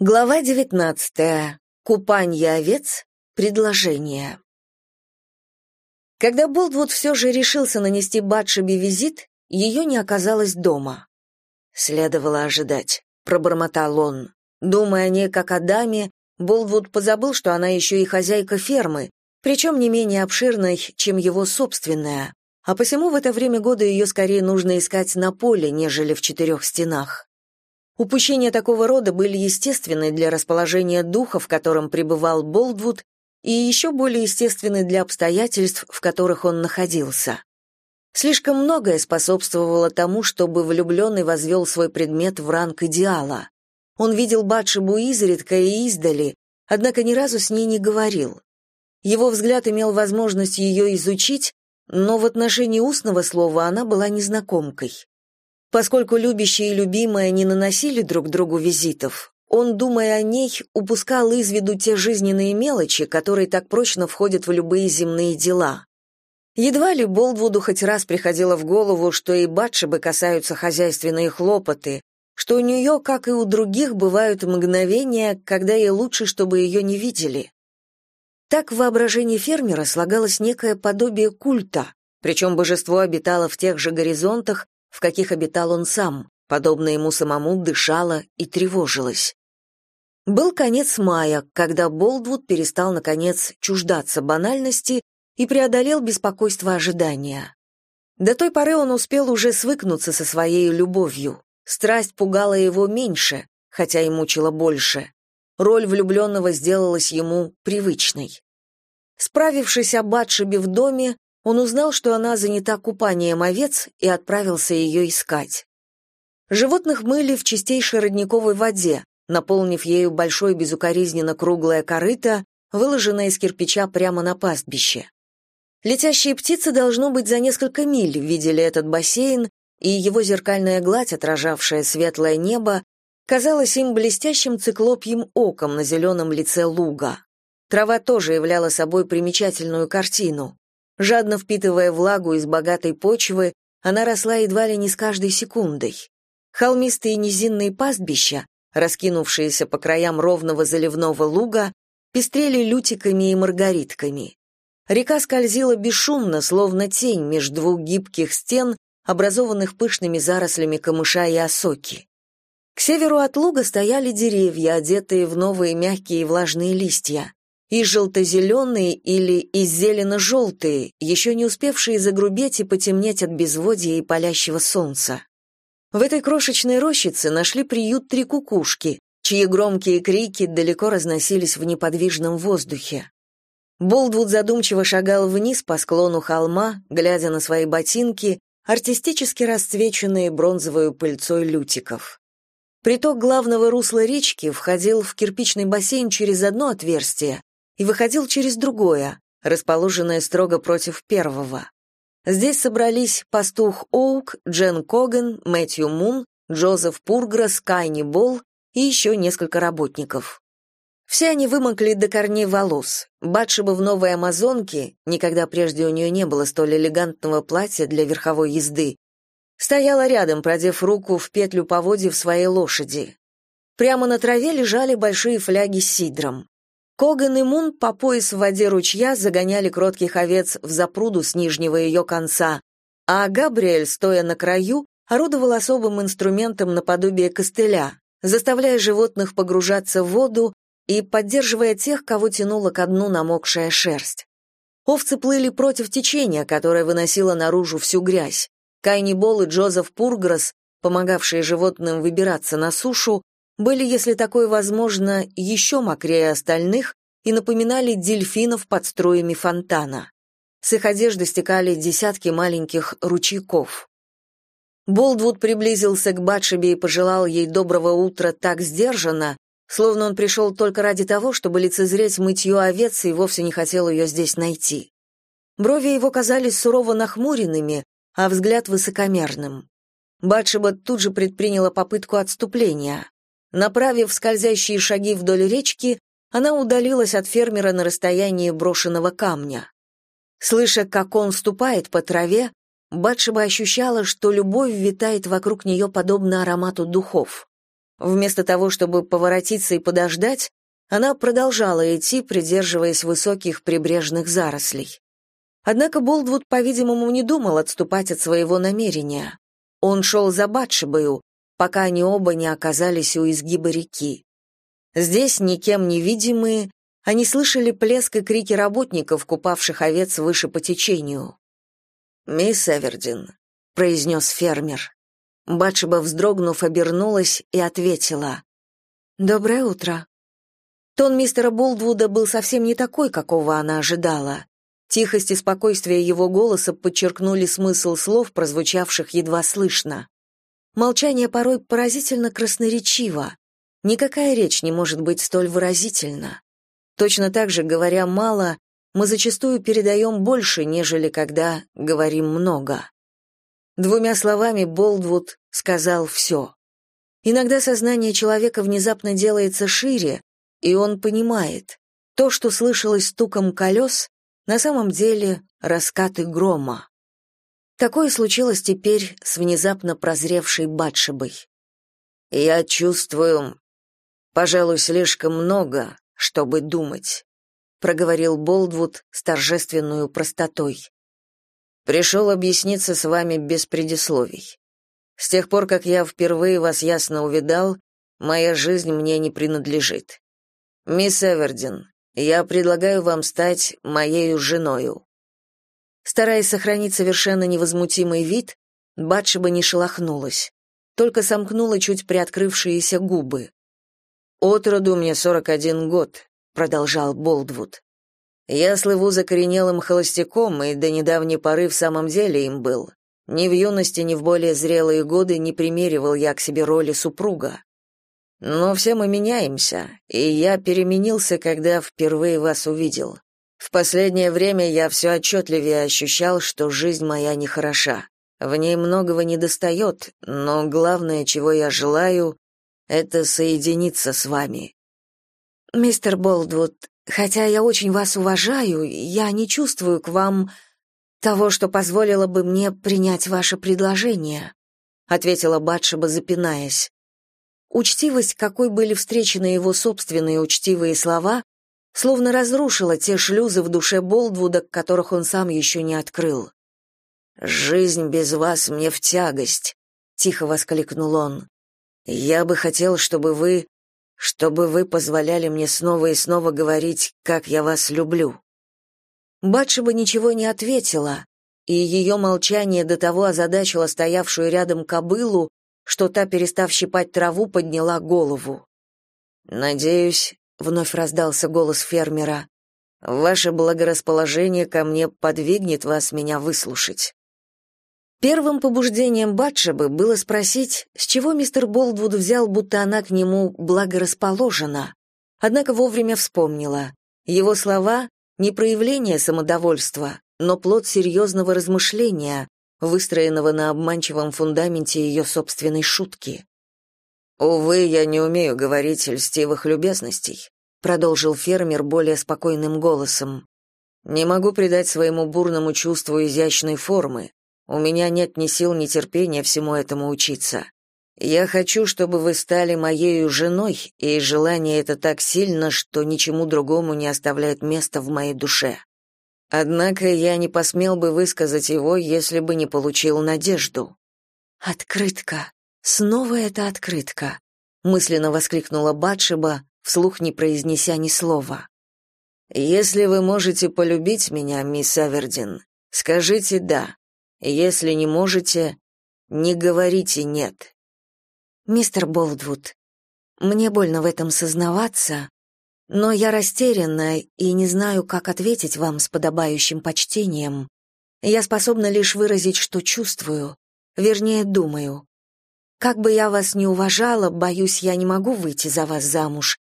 Глава 19. Купанье овец. Предложение. Когда Болдвуд все же решился нанести Батшеби визит, ее не оказалось дома. Следовало ожидать, пробормотал он. Думая о ней как о даме, Болдвуд позабыл, что она еще и хозяйка фермы, причем не менее обширной, чем его собственная, а посему в это время года ее скорее нужно искать на поле, нежели в четырех стенах. Упущения такого рода были естественны для расположения духа, в котором пребывал Болдвуд, и еще более естественны для обстоятельств, в которых он находился. Слишком многое способствовало тому, чтобы влюбленный возвел свой предмет в ранг идеала. Он видел Батшебу изредка и издали, однако ни разу с ней не говорил. Его взгляд имел возможность ее изучить, но в отношении устного слова она была незнакомкой. Поскольку любящие и любимая не наносили друг другу визитов, он, думая о ней, упускал из виду те жизненные мелочи, которые так прочно входят в любые земные дела. Едва ли Болдвуду хоть раз приходило в голову, что и Батшебы касаются хозяйственные хлопоты, что у нее, как и у других, бывают мгновения, когда ей лучше, чтобы ее не видели. Так в воображении фермера слагалось некое подобие культа, причем божество обитало в тех же горизонтах, в каких обитал он сам, подобно ему самому дышала и тревожилась. Был конец мая, когда Болдвуд перестал, наконец, чуждаться банальности и преодолел беспокойство ожидания. До той поры он успел уже свыкнуться со своей любовью. Страсть пугала его меньше, хотя и мучила больше. Роль влюбленного сделалась ему привычной. Справившись об Батшебе в доме, он узнал, что она занята купанием овец и отправился ее искать. Животных мыли в чистейшей родниковой воде, наполнив ею большое безукоризненно круглое корыто, выложенное из кирпича прямо на пастбище. Летящие птицы, должно быть, за несколько миль видели этот бассейн, и его зеркальная гладь, отражавшая светлое небо, казалась им блестящим циклопьим оком на зеленом лице луга. Трава тоже являла собой примечательную картину. Жадно впитывая влагу из богатой почвы, она росла едва ли не с каждой секундой. Холмистые низинные пастбища, раскинувшиеся по краям ровного заливного луга, пестрели лютиками и маргаритками. Река скользила бесшумно, словно тень между двух гибких стен, образованных пышными зарослями камыша и осоки. К северу от луга стояли деревья, одетые в новые мягкие и влажные листья и желто-зеленые или и зелено-желтые, еще не успевшие загрубеть и потемнеть от безводья и палящего солнца. В этой крошечной рощице нашли приют три кукушки, чьи громкие крики далеко разносились в неподвижном воздухе. Болдвуд задумчиво шагал вниз по склону холма, глядя на свои ботинки, артистически расцвеченные бронзовой пыльцой лютиков. Приток главного русла речки входил в кирпичный бассейн через одно отверстие, и выходил через другое, расположенное строго против первого. Здесь собрались пастух Оук, Джен Коган, Мэтью Мун, Джозеф Пургресс, Кайни Болл и еще несколько работников. Все они вымокли до корней волос. Батшеба в новой амазонке, никогда прежде у нее не было столь элегантного платья для верховой езды, стояла рядом, продев руку в петлю поводьев своей лошади. Прямо на траве лежали большие фляги с сидром. Коган и Мун по пояс в воде ручья загоняли кротких овец в запруду с нижнего ее конца, а Габриэль, стоя на краю, орудовал особым инструментом наподобие костыля, заставляя животных погружаться в воду и поддерживая тех, кого тянула ко дну намокшая шерсть. Овцы плыли против течения, которое выносило наружу всю грязь. Кайни Бол и Джозеф Пургресс, помогавшие животным выбираться на сушу, были, если такое возможно, еще мокрее остальных и напоминали дельфинов под струями фонтана. С их одежды стекали десятки маленьких ручейков. Болдвуд приблизился к Батшебе и пожелал ей доброго утра так сдержанно, словно он пришел только ради того, чтобы лицезреть мытье овец и вовсе не хотел ее здесь найти. Брови его казались сурово нахмуренными, а взгляд высокомерным. Батшеба тут же предприняла попытку отступления. Направив скользящие шаги вдоль речки, она удалилась от фермера на расстоянии брошенного камня. Слыша, как он ступает по траве, Батшеба ощущала, что любовь витает вокруг нее подобно аромату духов. Вместо того, чтобы поворотиться и подождать, она продолжала идти, придерживаясь высоких прибрежных зарослей. Однако Болдвуд, по-видимому, не думал отступать от своего намерения. Он шел за Батшебою, пока они оба не оказались у изгиба реки. Здесь, никем не видимые, они слышали плеск и крики работников, купавших овец выше по течению. «Мисс Эвердин», — произнес фермер. Батшеба, вздрогнув, обернулась и ответила. «Доброе утро». Тон мистера Болдвуда был совсем не такой, какого она ожидала. Тихость и спокойствие его голоса подчеркнули смысл слов, прозвучавших едва слышно. Молчание порой поразительно красноречиво. Никакая речь не может быть столь выразительна. Точно так же, говоря мало, мы зачастую передаем больше, нежели когда говорим много. Двумя словами Болдвуд сказал все. Иногда сознание человека внезапно делается шире, и он понимает, то, что слышалось стуком колес, на самом деле раскаты грома. Такое случилось теперь с внезапно прозревшей Батшебой. «Я чувствую, пожалуй, слишком много, чтобы думать», проговорил Болдвуд с торжественной простотой. «Пришел объясниться с вами без предисловий. С тех пор, как я впервые вас ясно увидал, моя жизнь мне не принадлежит. Мисс Эвердин, я предлагаю вам стать моей женою. Стараясь сохранить совершенно невозмутимый вид, Батшеба не шелохнулась, только сомкнула чуть приоткрывшиеся губы. «От роду мне сорок один год», — продолжал Болдвуд. «Я слыву закоренелым холостяком, и до недавней поры в самом деле им был. Ни в юности, ни в более зрелые годы не примеривал я к себе роли супруга. Но все мы меняемся, и я переменился, когда впервые вас увидел. В последнее время я все отчетливее ощущал, что жизнь моя нехороша. В ней многого недостает, но главное, чего я желаю, это соединиться с вами. Мистер Болдвуд, хотя я очень вас уважаю, я не чувствую к вам того, что позволило бы мне принять ваше предложение, ответила Батшеба, запинаясь. Учтивость, какой были встречены его собственные учтивые слова, словно разрушила те шлюзы в душе Болдвуда, которых он сам еще не открыл. «Жизнь без вас мне в тягость», — тихо воскликнул он. «Я бы хотел, чтобы вы... чтобы вы позволяли мне снова и снова говорить, как я вас люблю». Батшеба ничего не ответила, и ее молчание до того озадачило стоявшую рядом кобылу, что та, перестав щипать траву, подняла голову. «Надеюсь», — вновь раздался голос фермера, «ваше благорасположение ко мне подвигнет вас меня выслушать». Первым побуждением Батшебы было спросить, с чего мистер Болдвуд взял, будто она к нему благорасположена. Однако вовремя вспомнила. Его слова — не проявление самодовольства, но плод серьезного размышления, выстроенного на обманчивом фундаменте ее собственной шутки. «Увы, я не умею говорить льстивых любезностей», продолжил фермер более спокойным голосом. «Не могу придать своему бурному чувству изящной формы. У меня нет ни сил, ни терпения всему этому учиться. Я хочу, чтобы вы стали моей женой, и желание это так сильно, что ничему другому не оставляет места в моей душе. Однако я не посмел бы высказать его, если бы не получил надежду. Открытка. Снова эта открытка, мысленно воскликнула Батшеба, вслух не произнеся ни слова. Если вы можете полюбить меня, мисс Авердин, скажите да. Если не можете, не говорите нет. Мистер Болдвуд, мне больно в этом сознаваться, но я растерянна и не знаю, как ответить вам с подобающим почтением. Я способна лишь выразить, что чувствую, вернее, думаю. Как бы я вас ни уважала, боюсь, я не могу выйти за вас замуж.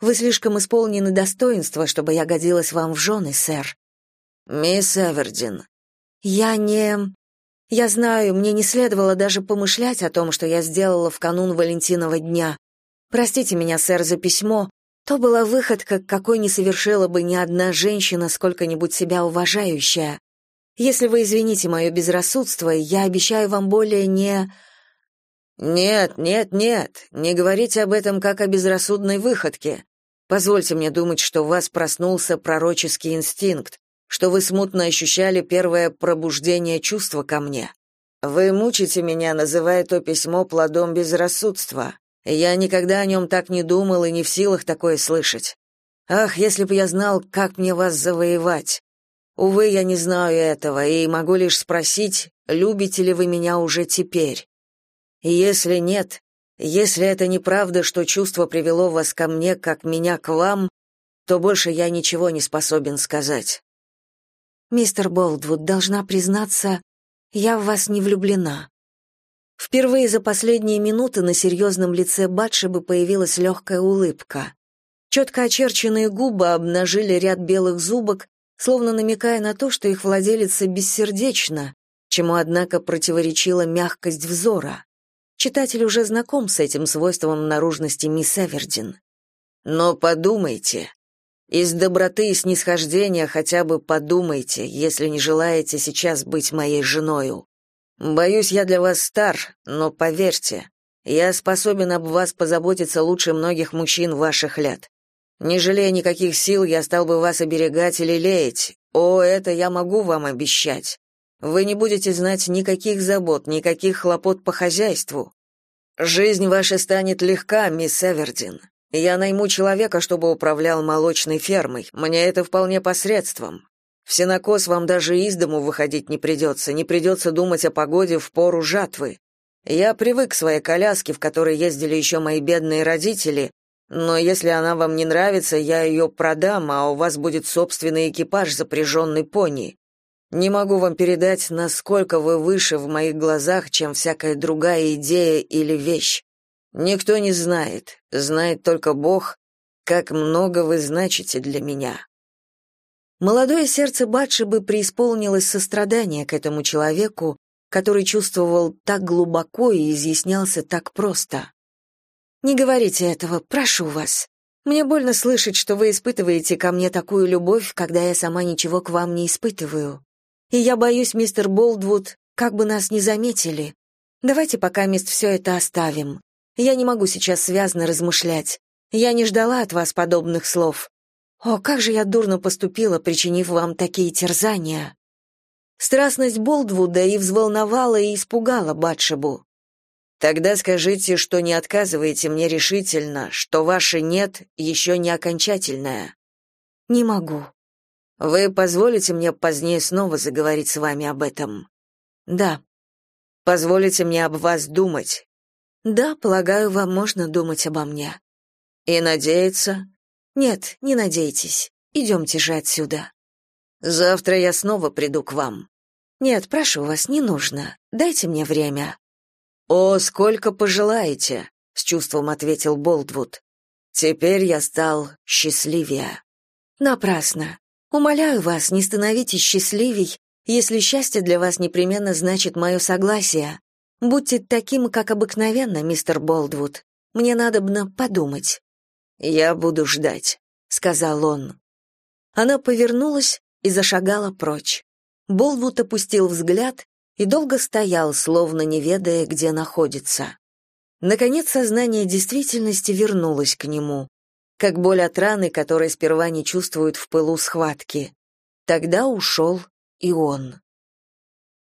Вы слишком исполнены достоинства, чтобы я годилась вам в жены, сэр. Мисс Эвердин. Я не... Я знаю, мне не следовало даже помышлять о том, что я сделала в канун Валентинова дня. Простите меня, сэр, за письмо, то была выходка, какой не совершила бы ни одна женщина, сколько-нибудь себя уважающая. Если вы извините мое безрассудство, я обещаю вам более не... Нет, нет, нет, не говорите об этом как о безрассудной выходке. Позвольте мне думать, что в вас проснулся пророческий инстинкт, что вы смутно ощущали первое пробуждение чувства ко мне. Вы мучите меня, называя то письмо плодом безрассудства. Я никогда о нем так не думал и не в силах такое слышать. Ах, если бы я знал, как мне вас завоевать. Увы, я не знаю этого и могу лишь спросить, любите ли вы меня уже теперь. И если нет, если это неправда, что чувство привело вас ко мне, как меня к вам, то больше я ничего не способен сказать. Мистер Болдвуд, должна признаться, я в вас не влюблена. Впервые за последние минуты на серьезном лице Батшебы появилась легкая улыбка. Четко очерченные губы обнажили ряд белых зубок, словно намекая на то, что их владелица бессердечна, чему, однако, противоречила мягкость взора. Читатель уже знаком с этим свойством наружности мисс Эвердин. Но подумайте. Из доброты и снисхождения хотя бы подумайте, если не желаете сейчас быть моей женою. Боюсь, я для вас стар, но поверьте, я способен об вас позаботиться лучше многих мужчин ваших лет. Не жалея никаких сил, я стал бы вас оберегать или леять. О, это я могу вам обещать. Вы не будете знать никаких забот, никаких хлопот по хозяйству. Жизнь ваша станет легка, мисс Эвердин. Я найму человека, чтобы управлял молочной фермой. Мне это вполне посредством. В сенокос вам даже из дому выходить не придется, не придется думать о погоде в пору жатвы. Я привык к своей коляске, в которой ездили еще мои бедные родители, но если она вам не нравится, я ее продам, а у вас будет собственный экипаж, запряженный пони. Не могу вам передать, насколько вы выше в моих глазах, чем всякая другая идея или вещь. Никто не знает, знает только Бог, как много вы значите для меня. Молодое сердце Батшебы преисполнилось сострадания к этому человеку, который чувствовал так глубоко и изъяснялся так просто. «Не говорите этого, прошу вас. Мне больно слышать, что вы испытываете ко мне такую любовь, когда я сама ничего к вам не испытываю. И я боюсь, мистер Болдвуд, как бы нас не заметили. Давайте пока мест все это оставим. Я не могу сейчас связно размышлять. Я не ждала от вас подобных слов. О, как же я дурно поступила, причинив вам такие терзания. Страстность Болдвуда и взволновала, и испугала Батшебу. Тогда скажите, что не отказываете мне решительно, что ваше «нет» еще не окончательное. Не могу. Вы позволите мне позднее снова заговорить с вами об этом? Да. Позволите мне об вас думать? Да, полагаю, вам можно думать обо мне. И надеяться? Нет, не надейтесь. Идемте же отсюда. Завтра я снова приду к вам. Нет, прошу вас, не нужно. Дайте мне время. О, сколько пожелаете, с чувством ответил Болдвуд. Теперь я стал счастливее. Напрасно. Умоляю вас, не становитесь счастливей, если счастье для вас непременно значит мое согласие. Будьте таким, как обыкновенно, мистер Болдвуд. Мне надобно подумать. Я буду ждать, сказал он. Она повернулась и зашагала прочь. Болдвуд опустил взгляд и долго стоял, словно не ведая, где находится. Наконец сознание действительности вернулось к нему как боль от раны, которой сперва не чувствуют в пылу схватки. Тогда ушел и он.